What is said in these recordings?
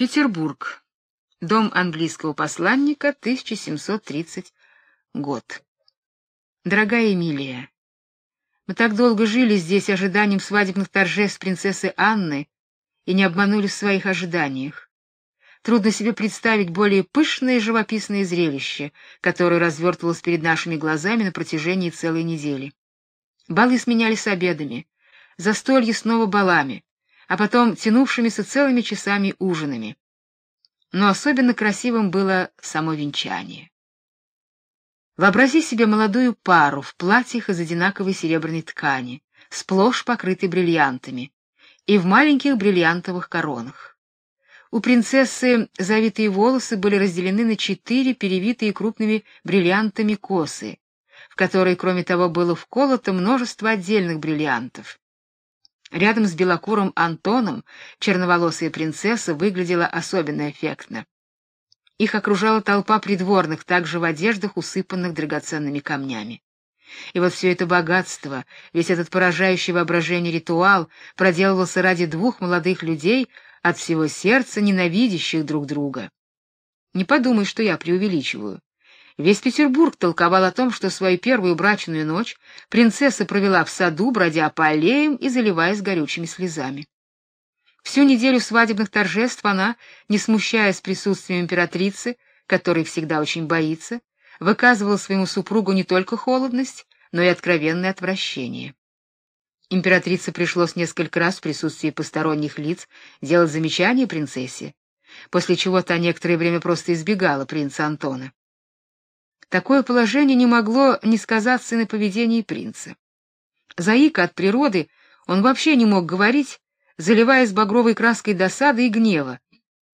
Петербург. Дом английского посланника, 1730 год. Дорогая Эмилия, мы так долго жили здесь ожиданием свадебных торжеств принцессы Анны и не обманули в своих ожиданиях. Трудно себе представить более пышное и живописное зрелище, которое развертывалось перед нашими глазами на протяжении целой недели. Балы сменялись обедами, застолье снова балами, а потом тянувшимися целыми часами ужинами. Но особенно красивым было само венчание. Вообрази себе молодую пару в платьях из одинаковой серебряной ткани, сплошь покрытой бриллиантами, и в маленьких бриллиантовых коронах. У принцессы завитые волосы были разделены на четыре перевитые крупными бриллиантами косы, в которые, кроме того, было вколото множество отдельных бриллиантов. Рядом с белокурым Антоном черноволосая принцесса выглядела особенно эффектно. Их окружала толпа придворных, также в одеждах, усыпанных драгоценными камнями. И вот все это богатство, весь этот поражающий воображение ритуал проделывался ради двух молодых людей, от всего сердца ненавидящих друг друга. Не подумай, что я преувеличиваю. Весь Петербург толковал о том, что свою первую брачную ночь принцесса провела в саду, бродя по аллеям и заливаясь горючими слезами. Всю неделю свадебных торжеств она, не смущаясь присутствием императрицы, которой всегда очень боится, выказывала своему супругу не только холодность, но и откровенное отвращение. Императрице пришлось несколько раз в присутствии посторонних лиц делать замечания принцессе, после чего та некоторое время просто избегала принца Антона. Такое положение не могло не сказаться на поведении принца. Заика от природы, он вообще не мог говорить, заливаясь багровой краской досады и гнева.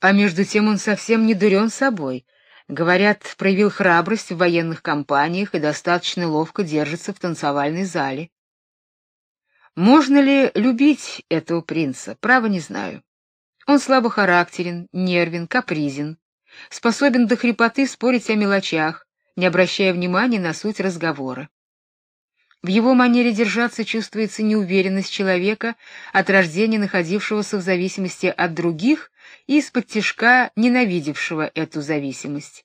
А между тем он совсем не дурен собой. Говорят, проявил храбрость в военных кампаниях и достаточно ловко держится в танцевальной зале. Можно ли любить этого принца? Право не знаю. Он слабохарактерен, нервен, капризен, способен до хрипоты спорить о мелочах, не обращая внимания на суть разговора. В его манере держаться чувствуется неуверенность человека, от рождения находившегося в зависимости от других и из-под тишка ненавидевшего эту зависимость.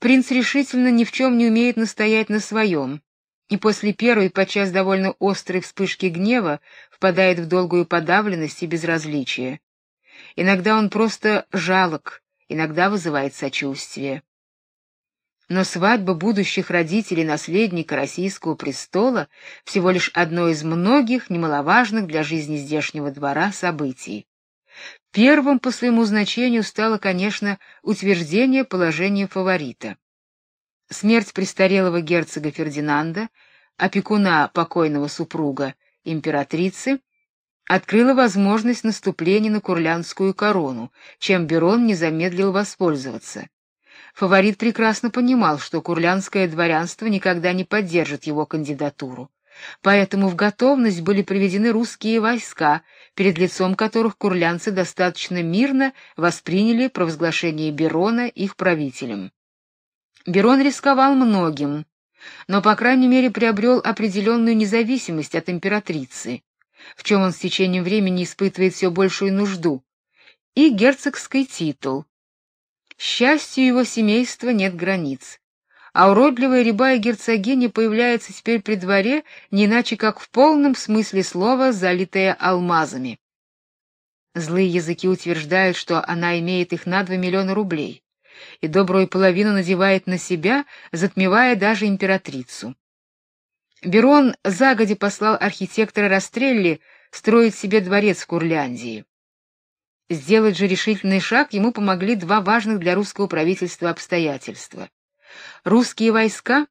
Принц решительно ни в чем не умеет настоять на своем, и после первой, подчас довольно острой вспышки гнева, впадает в долгую подавленность и безразличие. Иногда он просто жалок, иногда вызывает сочувствие но свадьба будущих родителей наследника российского престола всего лишь одно из многих немаловажных для жизни здешнего двора событий. Первым по своему значению стало, конечно, утверждение положения фаворита. Смерть престарелого герцога Фердинанда, опекуна покойного супруга императрицы, открыла возможность наступления на курлянскую корону, чем Берон не замедлил воспользоваться. Фаворит прекрасно понимал, что курлянское дворянство никогда не поддержит его кандидатуру. Поэтому в готовность были приведены русские войска, перед лицом которых курлянцы достаточно мирно восприняли провозглашение Берона их правителем. Берон рисковал многим, но по крайней мере приобрел определенную независимость от императрицы, в чем он с течением времени испытывает все большую нужду, и герцогский титул, Счастью его семейства нет границ. А уродливая рябая герцогиня появляется теперь при дворе не иначе как в полном смысле слова залитая алмазами. Злые языки утверждают, что она имеет их на два миллиона рублей, и добрую половину надевает на себя, затмевая даже императрицу. Берон загоди послал архитектора Растрелли строить себе дворец в Курляндии. Сделать же решительный шаг ему помогли два важных для русского правительства обстоятельства. Русские войска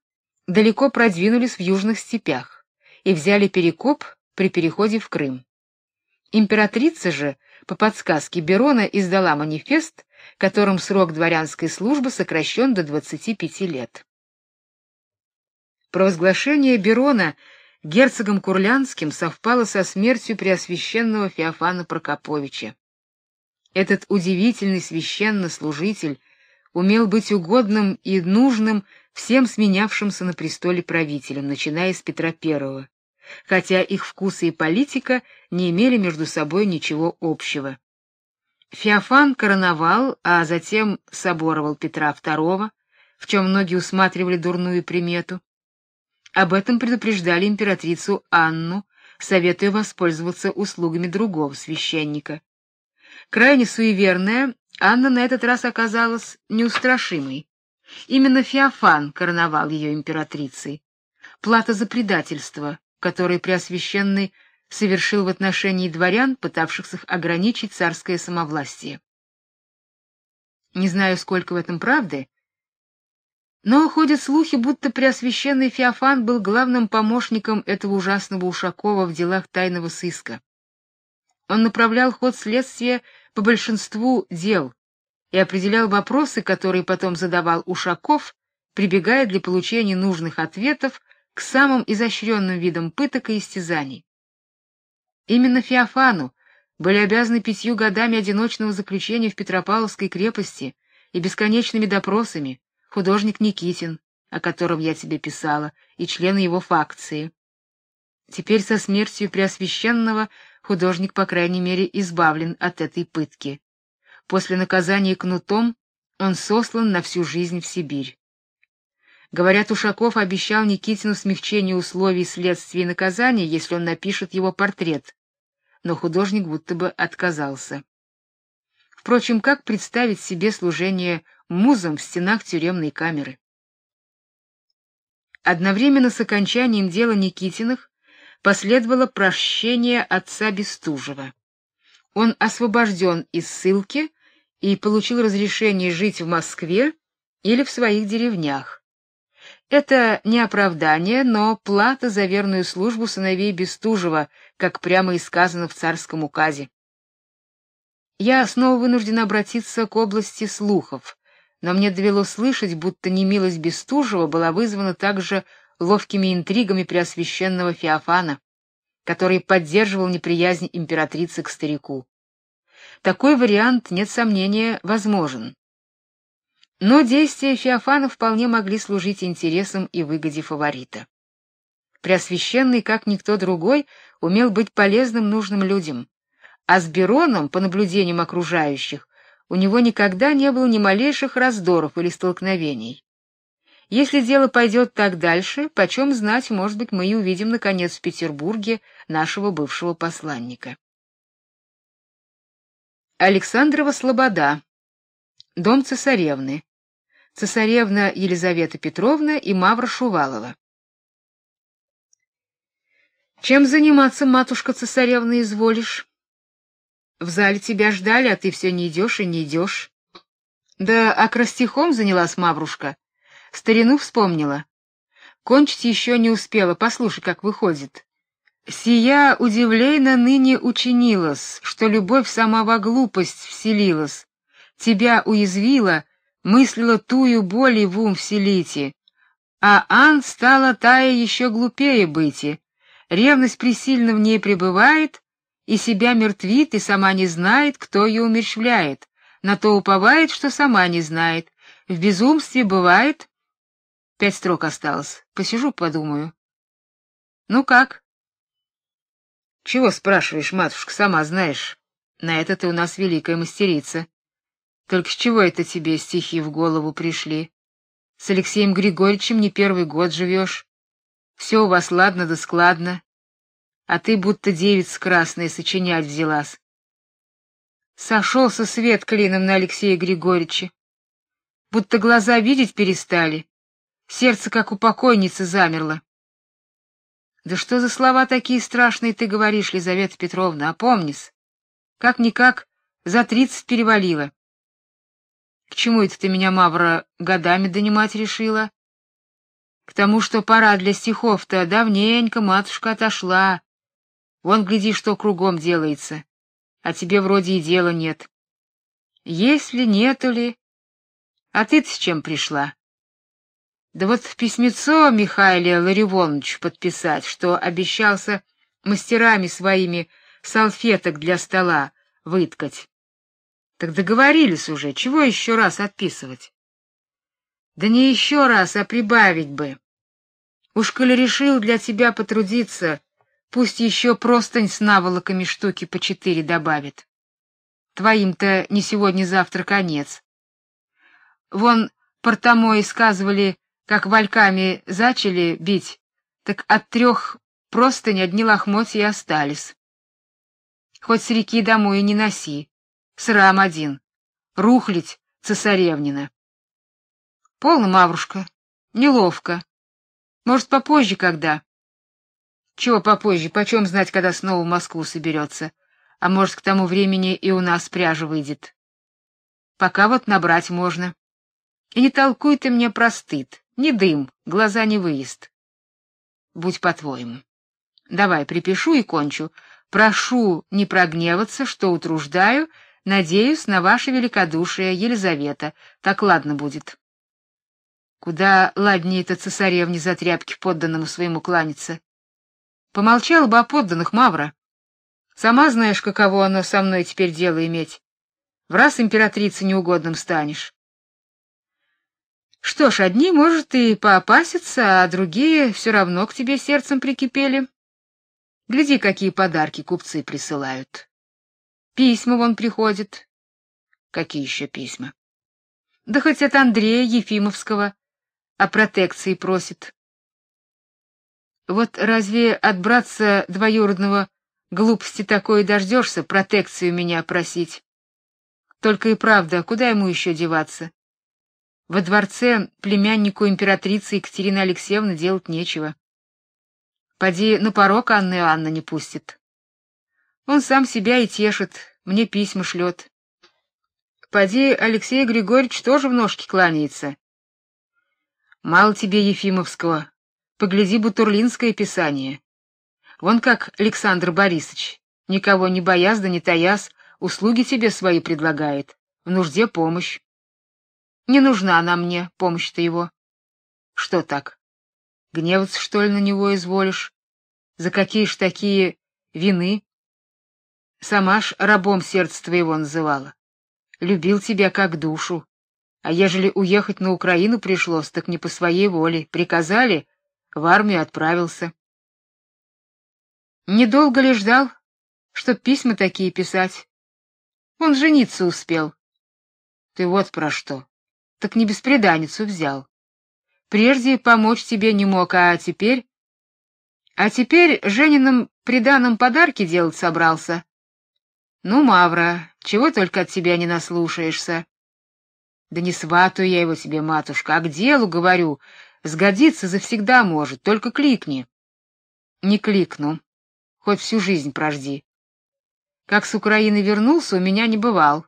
далеко продвинулись в южных степях и взяли Перекоп при переходе в Крым. Императрица же, по подсказке Берона, издала манифест, которым срок дворянской службы сокращен до 25 лет. Провозглашение Берона герцогом Курлянским совпало со смертью преосвященного Феофана Прокоповича. Этот удивительный священнослужитель умел быть угодным и нужным всем сменявшимся на престоле правителям, начиная с Петра I, хотя их вкусы и политика не имели между собой ничего общего. Феофан короновал, а затем соборовал Петра II, в чем многие усматривали дурную примету. Об этом предупреждали императрицу Анну, советуя воспользоваться услугами другого священника. Крайне суеверная, Анна на этот раз оказалась неустрашимой. Именно Феофан короновал ее императрицей. Плата за предательство, которое Преосвященный совершил в отношении дворян, пытавшихся ограничить царское самовластие. Не знаю, сколько в этом правды, но ходят слухи, будто Преосвященный Феофан был главным помощником этого ужасного Ушакова в делах тайного сыска. Он направлял ход следствия по большинству дел и определял вопросы, которые потом задавал Ушаков, прибегая для получения нужных ответов к самым изощренным видам пыток и истязаний. Именно Феофану были обязаны пятью годами одиночного заключения в Петропавловской крепости и бесконечными допросами художник Никитин, о котором я тебе писала, и члены его факции. Теперь со смертью Преосвященного художник, по крайней мере, избавлен от этой пытки. После наказания кнутом он сослан на всю жизнь в Сибирь. Говорят, Ушаков обещал Никитину смягчение условий следствия и наказания, если он напишет его портрет. Но художник будто бы отказался. Впрочем, как представить себе служение музам в стенах тюремной камеры? Одновременно с окончанием дела Никитиных последовало прощение отца Бестужева. Он освобожден из ссылки и получил разрешение жить в Москве или в своих деревнях. Это не оправдание, но плата за верную службу сыновей Бестужева, как прямо и сказано в царском указе. Я снова вынужден обратиться к области слухов, но мне довелось слышать, будто немилость Бестужева была вызвана также ловкими интригами преосвященного Феофана, который поддерживал неприязнь императрицы к старику. Такой вариант, нет сомнения, возможен. Но действия Феофана вполне могли служить интересам и выгоде фаворита. Преосвященный, как никто другой, умел быть полезным нужным людям, а с Бероном, по наблюдениям окружающих, у него никогда не было ни малейших раздоров или столкновений. Если дело пойдет так дальше, почем знать, может быть, мы и увидим наконец в Петербурге нашего бывшего посланника. Александрова Слобода. Дом цесаревны. Цесаревна Елизавета Петровна и Мавра Шувалова. Чем заниматься, матушка цесаревна, изволишь? В зале тебя ждали, а ты все не идешь и не идешь. Да а крастихом занялась Маврушка. Старину вспомнила. Кончить еще не успела, послушай, как выходит. Сия удивлейно ныне учинилась, что любовь сама во глупость вселилась. Тебя уязвила, мыслила тую боль и в ум вселите. А Ан стала тая еще глупее быти. Ревность присильно в ней пребывает, и себя мертвит, и сама не знает, кто ее умерщвляет. На то уповает, что сама не знает. В безумстве бывает. Пять строк осталось. Посижу, подумаю. Ну как? Чего спрашиваешь, матушка, сама знаешь. На это ты у нас великая мастерица. Только с чего это тебе стихи в голову пришли? С Алексеем Григорьевичем не первый год живешь. Все у вас ладно да складно. А ты будто девица красная сочинять взялась. Сошелся свет клином на Алексея Григорьевича. Будто глаза видеть перестали. Сердце, как у покойницы, замерло. Да что за слова такие страшные ты говоришь, Лизавета Петровна, опомнись. Как-никак за тридцать перевалило. К чему это ты меня, Мавра, годами донимать решила? К тому, что пора для стихов-то давненько матушка отошла. Вон, гляди, что кругом делается. А тебе вроде и дела нет. Если нету ли... А ты-то с чем пришла? Да вот в письмецо Михаиле Ларивоновичу подписать, что обещался мастерами своими салфеток для стола выткать. Так договорились уже, чего еще раз отписывать? Да не еще раз, а прибавить бы. Уж коли решил для тебя потрудиться, пусть еще простынь с наволоками штуки по четыре добавит. твоим-то не сегодня-завтра конец. Вон портомои сказывали, как вальками зачали бить, так от трех просто ни одни лохмотья остались. Хоть с реки домой и не носи, срам один, рухлить цесаревнина. Полно, Маврушка, неловко. Может, попозже когда? Чего попозже, почем знать, когда снова в Москву соберется? А может, к тому времени и у нас пряжа выйдет. Пока вот набрать можно. И не толкуй ты мне про. Не дым, глаза не выезд. Будь по-твоему. Давай, припишу и кончу. Прошу не прогневаться, что утруждаю, надеюсь на ваше великодушие, Елизавета. Так ладно будет. Куда ладнее это цесаревне за тряпки подданному своему кланяться. Помолчал бы о подданных, Мавра. Сама знаешь, каково оно со мной теперь дело иметь. В раз императрице неугодным станешь. Что ж, одни, может, и поопасятся, а другие все равно к тебе сердцем прикипели. Гляди, какие подарки купцы присылают. Письма вон приходят. Какие еще письма? Да хоть от Андрея Ефимовского о протекции просит. Вот разве от братца двоюродного глупости такой дождешься протекцию меня просить? Только и правда, куда ему еще деваться? Во дворце племяннику императрицы Екатерины Алексеевны делать нечего. Поди на порог Анны Иоанна не пустит. Он сам себя и тешит, мне письма шлет. Поди Алексей Григорьевич тоже в ножки кланяется. Мало тебе Ефимовского, Погляди бутурлинское писание. Вон как Александр Борисович, никого не боясь да не таясь, услуги тебе свои предлагает, в нужде помощь. Не нужна она мне, помощь-то его. Что так? Гневаться, что ли, на него изволишь? За какие ж такие вины? Сама ж рабом сердце твоего называла. Любил тебя как душу. А ежели уехать на Украину пришлось, так не по своей воле. Приказали — в армию отправился. Недолго ли ждал, чтоб письма такие писать? Он жениться успел. Ты вот про что. Так не беспреданницу взял. Прежде помочь тебе не мог, а теперь... А теперь Жениным приданым подарки делать собрался. Ну, Мавра, чего только от тебя не наслушаешься. Да не сватаю я его тебе, матушка, а к делу говорю, Сгодится завсегда может, только кликни. Не кликну. Хоть всю жизнь прожди. Как с Украины вернулся, у меня не бывал.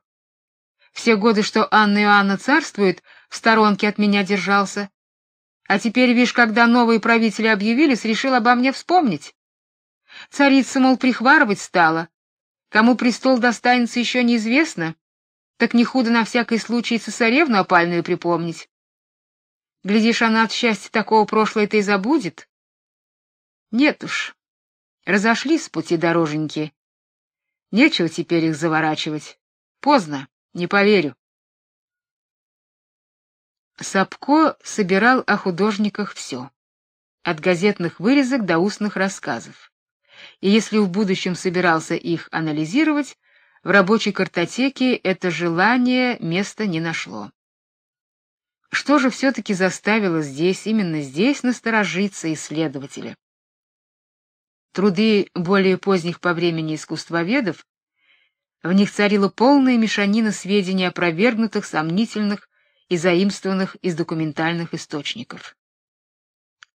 Все годы, что Анна Иоанна царствует, в сторонке от меня держался. А теперь, видишь, когда новые правители объявились, решил обо мне вспомнить. Царица, мол, прихварывать стала. Кому престол достанется, еще неизвестно. Так не худо на всякий случай цесаревну опальную припомнить. Глядишь, она от счастья такого прошлое-то и забудет. Нет уж. Разошлись с пути дороженьки. Нечего теперь их заворачивать. Поздно, не поверю. Сапко собирал о художниках все, от газетных вырезок до устных рассказов. И если в будущем собирался их анализировать, в рабочей картотеке это желание места не нашло. Что же все таки заставило здесь, именно здесь насторожиться исследователя? Труды более поздних по времени искусствоведов в них царила полная мешанина сведений опровергнутых, сомнительных и заимствованных из документальных источников.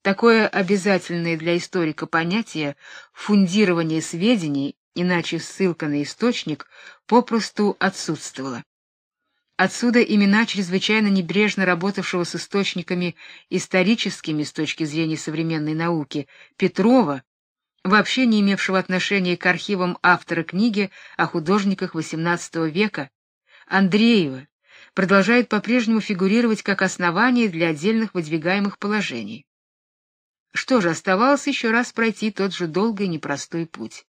Такое обязательное для историка понятие фундирование сведений, иначе ссылка на источник, попросту отсутствовало. Отсюда имена чрезвычайно небрежно работавшего с источниками историческими с точки зрения современной науки Петрова, вообще не имевшего отношения к архивам автора книги о художниках XVIII века, Андреева, продолжает по-прежнему фигурировать как основание для отдельных выдвигаемых положений. Что же, оставалось еще раз пройти тот же долгий и непростой путь.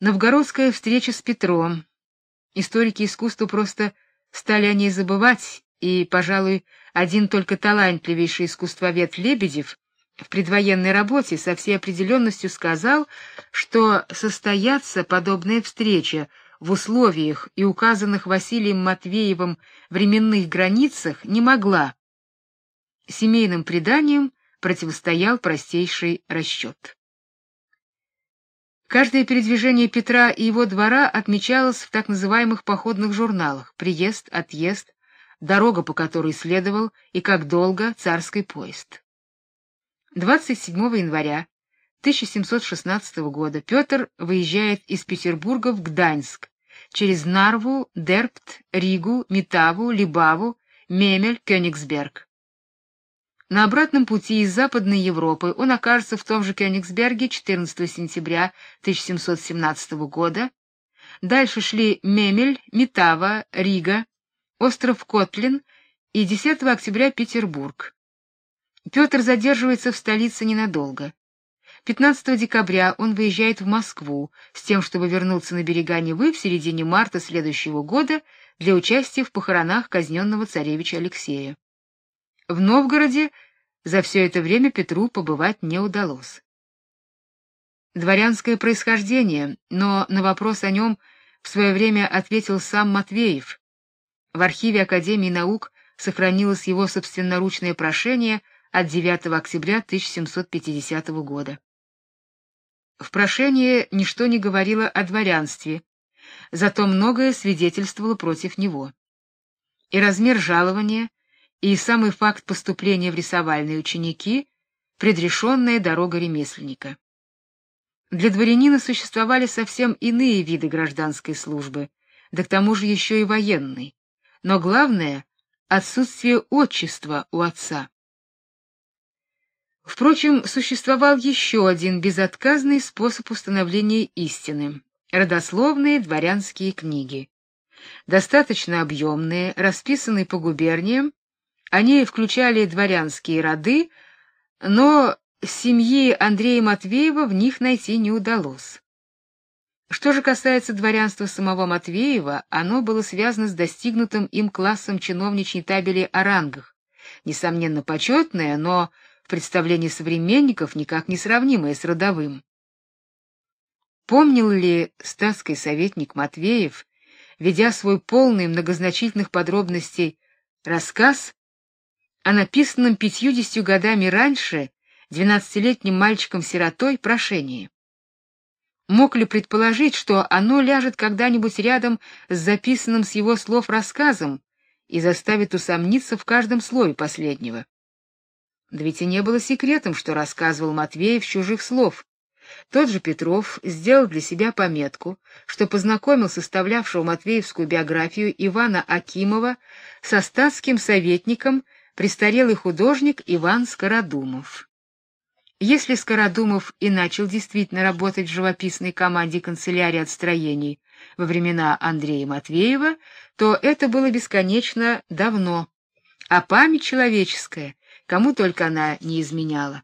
Новгородская встреча с Петром, Историки искусства просто стали о ней забывать, и, пожалуй, один только талантливейший искусствовед Лебедев в предвоенной работе со всей определенностью сказал, что состояться подобная встреча в условиях и указанных Василием Матвеевым временных границах не могла. Семейным преданиям противостоял простейший расчет. Каждое передвижение Петра и его двора отмечалось в так называемых походных журналах: приезд, отъезд, дорога, по которой следовал и как долго царский поезд. 27 января 1716 года Петр выезжает из Петербурга в Гданьск через Нарву, Дерпт, Ригу, Метаву, Либаву, Мемель, Кёнигсберг. На обратном пути из Западной Европы он окажется в том же Кёнигсберге 14 сентября 1717 года. Дальше шли Мемель, Метава, Рига, остров Котлин и 10 октября Петербург. Петр задерживается в столице ненадолго. 15 декабря он выезжает в Москву с тем, чтобы вернуться на берега Невы в середине марта следующего года для участия в похоронах казненного царевича Алексея. В Новгороде за все это время Петру побывать не удалось. Дворянское происхождение, но на вопрос о нем в свое время ответил сам Матвеев. В архиве Академии наук сохранилось его собственноручное прошение от 9 октября 1750 года. В прошении ничто не говорило о дворянстве, зато многое свидетельствовало против него. И размер жалования, и самый факт поступления в рисовальные ученики предрешенная дорога ремесленника. Для дворянина существовали совсем иные виды гражданской службы, да к тому же еще и военной. Но главное отсутствие отчества у отца. Впрочем, существовал еще один безотказный способ установления истины родословные дворянские книги. Достаточно объемные, расписанные по губерниям они включали дворянские роды, но семьи Андрея Матвеева в них найти не удалось. Что же касается дворянства самого Матвеева, оно было связано с достигнутым им классом чиновничьей табели о рангах. Несомненно, почетное, но в представлении современников никак не сравнимое с родовым. Помнил ли статский советник Матвеев, ведя свой полный многозначительных подробностей рассказ о написанном пятьюдесятью годами раньше двенадцатилетним мальчиком-сиротой прошении. Мог ли предположить, что оно ляжет когда-нибудь рядом с записанным с его слов рассказом и заставит усомниться в каждом слове последнего? Да ведь и не было секретом, что рассказывал Матвеев чужих слов. Тот же Петров сделал для себя пометку, что познакомил составлявшего Матвеевскую биографию Ивана Акимова со статским советником престарелый художник Иван Скородумов. Если Скородумов и начал действительно работать в живописной команде канцелярии отстроений во времена Андрея Матвеева, то это было бесконечно давно, а память человеческая, кому только она не изменяла.